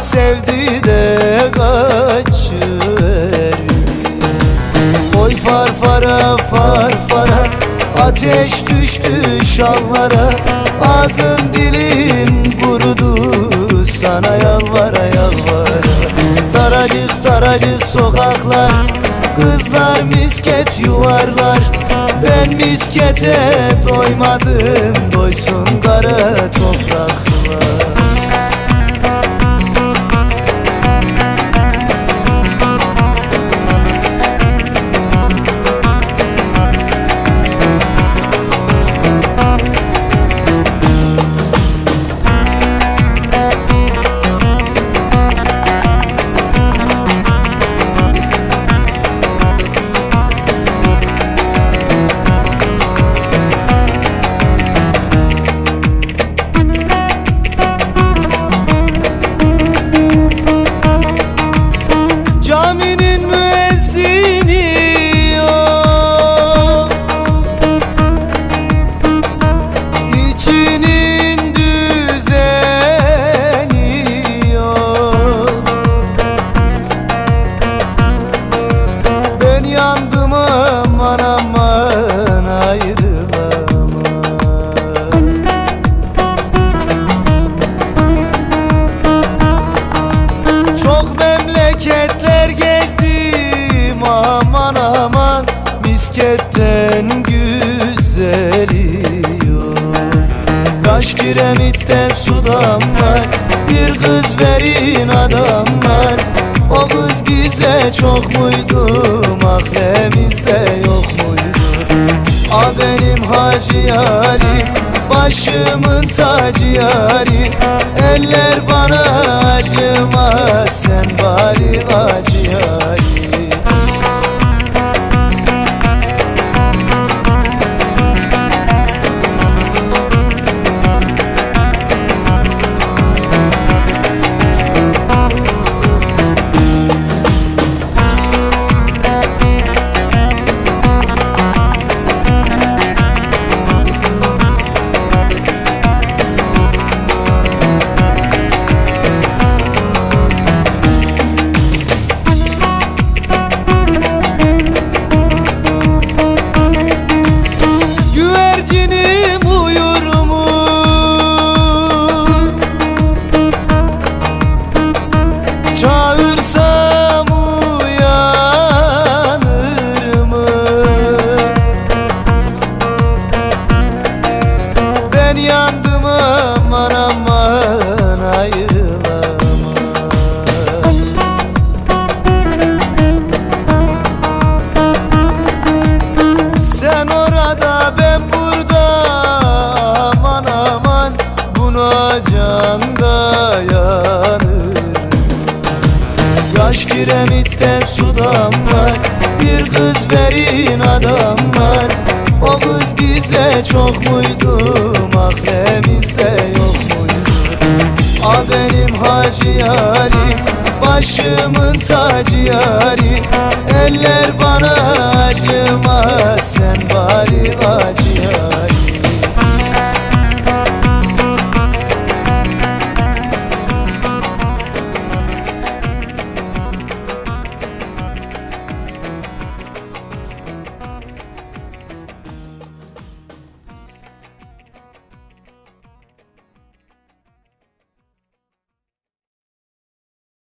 Sevdi de kaçıverdi Oy farfara farfara Ateş düştü şalvara. Ağzım dilim kurudu Sana yalvara yalvara. Daracık daracık sokaklar Kızlar misket yuvarlar. Ben miskete doymadım Doysun kara topraklar Misketten güzeli yok Kaş kiremitte sudan var Bir kız verin adamlar O kız bize çok muydu Mahlemizde yok muydu? A benim hacı yarim Başımın tacı yarim. Eller bana acımaz Ben yandım aman aman ayrılamam Sen orada ben burada aman aman Buna can dayanır Yaş kiremitte sudan var Bir kız verin adamlar Babamız bize çok muydu? Mahremizde yok muydu? A benim hacı yarim Başımın tacı yarim. Eller bana acımaz Sen bari acı.